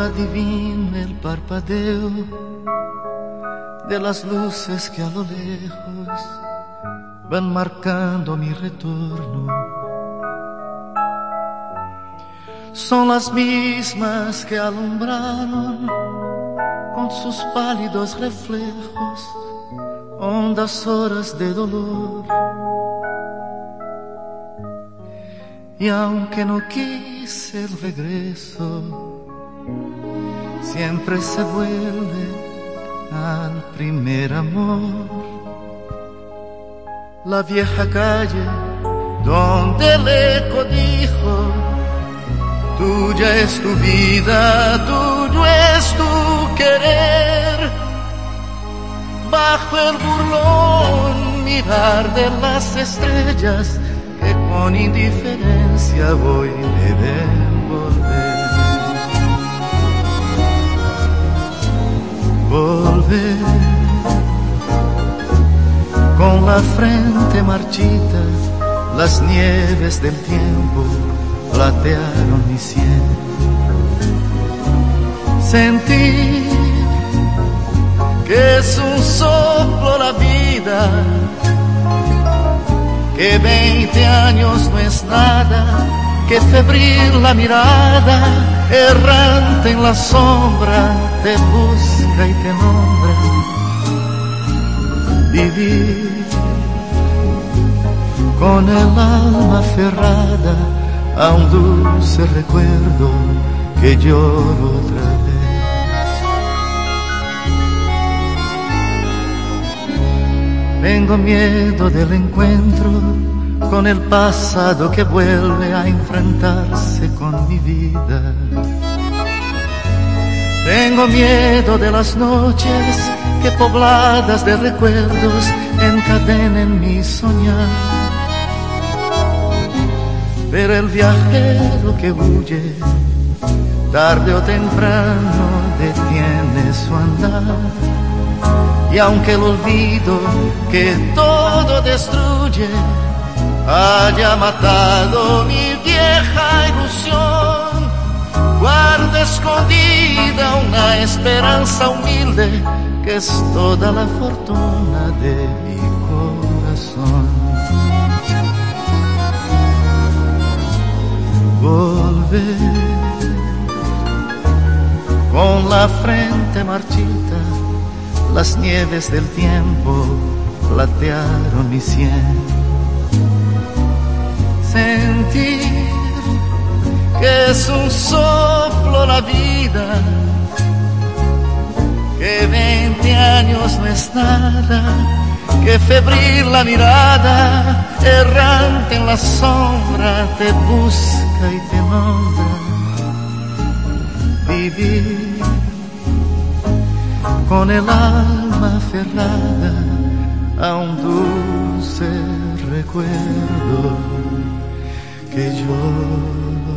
adivino el parpadeo de las luces que a lo lejos van marcando mi retorno. Son las mismas que alumbraron con sus pálidos reflejos hondas horas de dolor. Y aunque no quise el regreso, siempre se vuelve al primer amor. La vieja calle donde el eco dijo, tuya es tu vida, tuyo es tu querer. Bajo el burlón mirar de las estrellas que con indiferencia voy a volver. Con la frente marchita, las nieves del tiempo platearon mi sien. Sentir que es un soplo la vida que veinte años no es nada, que febril la mirada, errante en la sombra, te busca y te nombra. Vivir con el alma aferrada a un dulce recuerdo que lloro otra Tengo miedo del encuentro con el pasado que vuelve a enfrentarse con mi vida. Tengo miedo de las noches que pobladas de recuerdos encadenen mi soñar. Pero el viajero que huye, tarde o temprano detiene su andar y aunque el olvido que todo destruye haya matado mi vieja ilusión, escondida una esperanza humilde que es toda la fortuna de mi corazón. Volver con la frente marchita las nieves del tiempo platearon mi sien. Sentir la vida, que veinte años no es nada, que febril la mirada, errante en la sombra, te busca y te nombra. Vivir con el alma aferrada a un dulce recuerdo que yo